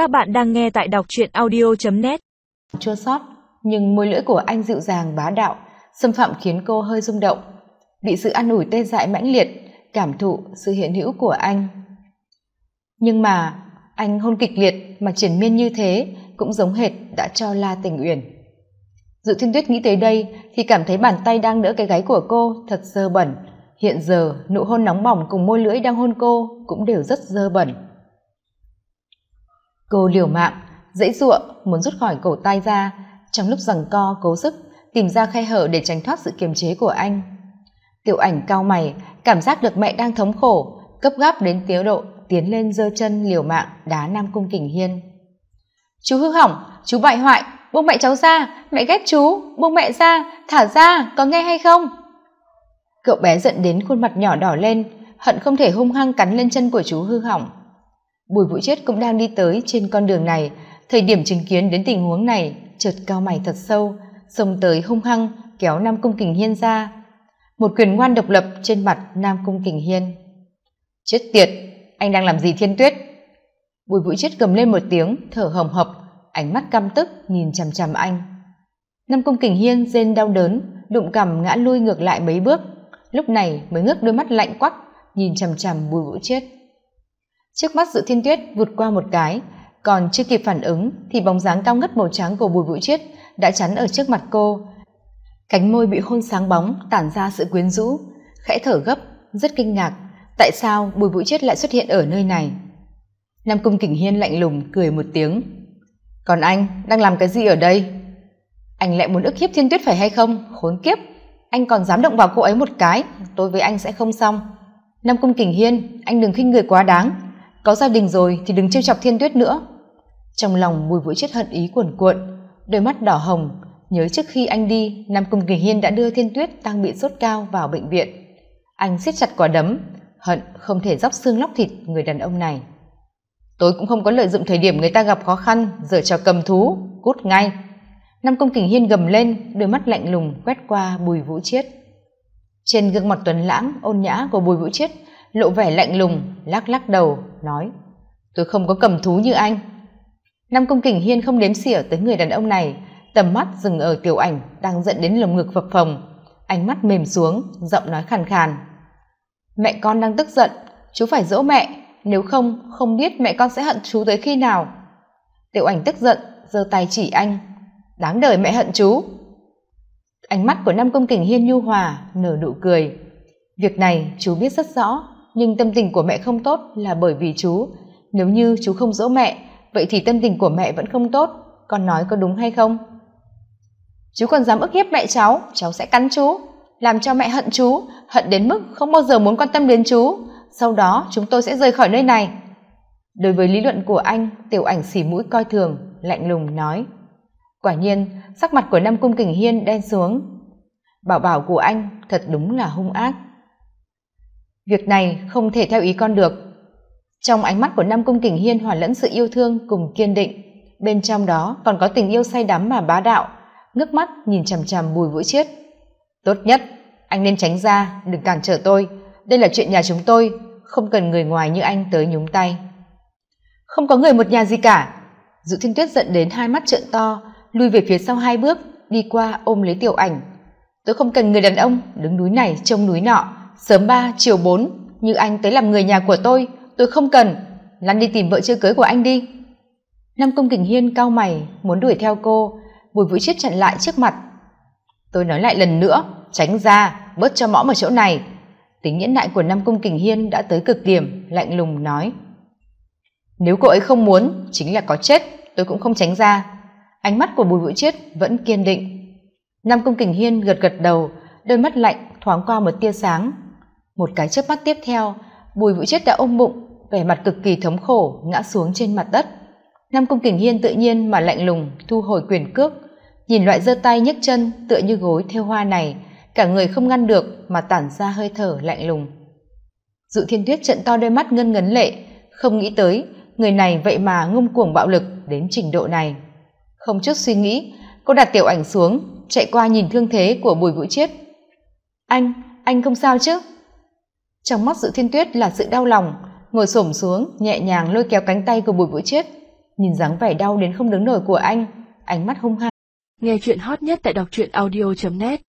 Các bạn đang nghe tại đọc truyện audio.net Chua sót, nhưng môi lưỡi của anh dịu dàng bá đạo, xâm phạm khiến cô hơi rung động. Bị sự an ủi tê dại mãnh liệt, cảm thụ sự hiện hữu của anh. Nhưng mà, anh hôn kịch liệt mà triển miên như thế cũng giống hệt đã cho La Tình Uyển. Dự Thiên Tuyết nghĩ tới đây thì cảm thấy bàn tay đang đỡ cái gáy của cô thật dơ bẩn. Hiện giờ, nụ hôn nóng bỏng cùng môi lưỡi đang hôn cô cũng đều rất dơ bẩn cô liều mạng, dãy giụa, muốn rút khỏi cổ tay ra. Trong lúc giằng co, cố sức, tìm ra khe hở để tránh thoát sự kiềm chế của anh. Tiểu ảnh cao mày, cảm giác được mẹ đang thống khổ cấp gáp đến tiếu độ, tiến lên giơ chân liều mạng đá nam cung kình hiên. Chú hư hỏng, chú bại hoại, buông mẹ cháu ra, mẹ ghét chú, buông mẹ ra, thả ra, có nghe hay không? Cậu bé giận đến khuôn mặt nhỏ đỏ lên, hận không thể hung hăng cắn lên chân của chú hư hỏng bùi vũ chết cũng đang đi tới trên con đường này. Thời điểm chứng kiến đến tình huống này, chợt cao mày thật sâu, xông tới hung hăng kéo nam cung kình hiên ra. Một quyền ngoan độc lập trên mặt nam cung kình hiên. Chết tiệt, anh đang làm gì thiên tuyết? Bùi vũ chết gầm lên một tiếng, thở hồng hộc, ánh mắt căm tức nhìn chằm chằm anh. Nam cung kình hiên rên đau đớn, đụng cằm ngã lui ngược lại mấy bước. Lúc này mới ngước đôi mắt lạnh quắc, nhìn chằm chằm bùi vũ chết trước mắt dự thiên tuyết vụt qua một cái, còn chưa kịp phản ứng thì bóng dáng cao ngất màu trắng của bùi vũ chiết đã chắn ở trước mặt cô. Cánh môi bị hôn sáng bóng tản ra sự quyến rũ, khẽ thở gấp, rất kinh ngạc, tại sao bùi vũ chiết lại xuất hiện ở nơi này? Nam cung kình hiên lạnh lùng cười một tiếng. Còn anh đang làm cái gì ở đây? Anh lại muốn ức hiếp thiên tuyết phải hay không? Khốn kiếp! Anh còn dám động vào cô ấy một cái, tôi với anh sẽ không xong. Nam cung kình hiên, anh đừng khinh người quá đáng có gia đình rồi thì đừng trêu chọc thiên tuyết nữa. Trong lòng bùi vũ chết hận ý cuồn cuộn, đôi mắt đỏ hồng, nhớ trước khi anh đi, nam cung kỳ hiên đã đưa thiên tuyết đang bị sốt cao vào bệnh viện. Anh siết chặt quả đấm, hận không thể dóc xương lóc thịt người đàn ông này. Tôi cũng không có lợi dụng thời điểm người ta gặp khó khăn giở trò cầm thú, cút ngay. Nam công kình hiên gầm lên, đôi mắt lạnh lùng quét qua bùi vũ chiết. Trên gương mặt tuấn lãng, ôn nhã của bùi vũ chiết, lộ vẻ lạnh lùng, lắc lắc đầu nói, tôi không có cầm thú như anh. Nam công kình hiên không đếm xỉa tới người đàn ông này, tầm mắt dừng ở tiểu ảnh đang dẫn đến lồng ngực phập phồng, ánh mắt mềm xuống, giọng nói khàn khàn. Mẹ con đang tức giận, chú phải dỗ mẹ, nếu không không biết mẹ con sẽ hận chú tới khi nào. Tiểu ảnh tức giận, giơ tay chỉ anh, đáng đời mẹ hận chú. Ánh mắt của nam công kình hiên nhu hòa, nở nụ cười. Việc này chú biết rất rõ nhưng tâm tình của mẹ không tốt là bởi vì chú. Nếu như chú không dỗ mẹ, vậy thì tâm tình của mẹ vẫn không tốt. Con nói có đúng hay không? Chú còn dám ức hiếp mẹ cháu cháu sẽ cắn chú. Làm cho mẹ hận chú, hận đến mức không bao giờ muốn quan tâm đến chú. Sau đó, chúng tôi sẽ rời khỏi nơi này. Đối với lý luận của anh, tiểu ảnh xỉ mũi coi thường, lạnh lùng nói. Quả nhiên, sắc mặt của nam cung kình hiên đen xuống. Bảo bảo của anh thật đúng là hung ác việc này không thể theo ý con được. Trong ánh mắt của nam cung kình hiên hòa lẫn sự yêu thương cùng kiên định, bên trong đó còn có tình yêu say đắm mà bá đạo, ngước mắt nhìn chằm chằm bùi vũ chiết. Tốt nhất, anh nên tránh ra, đừng cản trở tôi. Đây là chuyện nhà chúng tôi, không cần người ngoài như anh tới nhúng tay. Không có người một nhà gì cả. Dự thiên tuyết giận đến hai mắt trợn to lui về phía sau hai bước, đi qua ôm lấy tiểu ảnh. Tôi không cần người đàn ông, đứng núi này trông núi nọ sớm ba, chiều bốn, như anh tới làm người nhà của tôi tôi không cần. Lăn đi tìm vợ chưa cưới của anh đi. Nam công kình hiên cao mày, muốn đuổi theo cô, bùi vũ chiết chặn lại trước mặt. Tôi nói lại lần nữa, tránh ra, bớt cho mõm ở chỗ này. Tính nhẫn nại của nam cung kình hiên đã tới cực điểm, lạnh lùng nói. Nếu cô ấy không muốn, chính là có chết, tôi cũng không tránh ra. Ánh mắt của bùi vũ chiết vẫn kiên định. Nam cung kình hiên gật gật đầu, đôi mắt lạnh thoáng qua một tia sáng một cái chớp mắt tiếp theo, bùi vũ chết đã ôm bụng, vẻ mặt cực kỳ thống khổ, ngã xuống trên mặt đất. Nam cung kình hiên tự nhiên mà lạnh lùng, thu hồi quyền cước, nhìn loại giơ tay nhấc chân tựa như gối theo hoa này, cả người không ngăn được mà tản ra hơi thở lạnh lùng. Dụ thiên tuyết trận to đôi mắt ngân ngấn lệ, không nghĩ tới, người này vậy mà ngông cuồng bạo lực đến trình độ này. Không chút suy nghĩ, cô đặt tiểu ảnh xuống, chạy qua nhìn thương thế của bùi vũ chiết anh anh không sao chứ? Trong mắt dự thiên tuyết là sự đau lòng, ngồi xổm xuống, nhẹ nhàng lôi kéo cánh tay của bùi vũ chiết. Nhìn dáng vẻ đau đến không đứng nổi của anh, ánh mắt hung hăng. Nghe chuyện hot nhất tại đọc truyện audio net.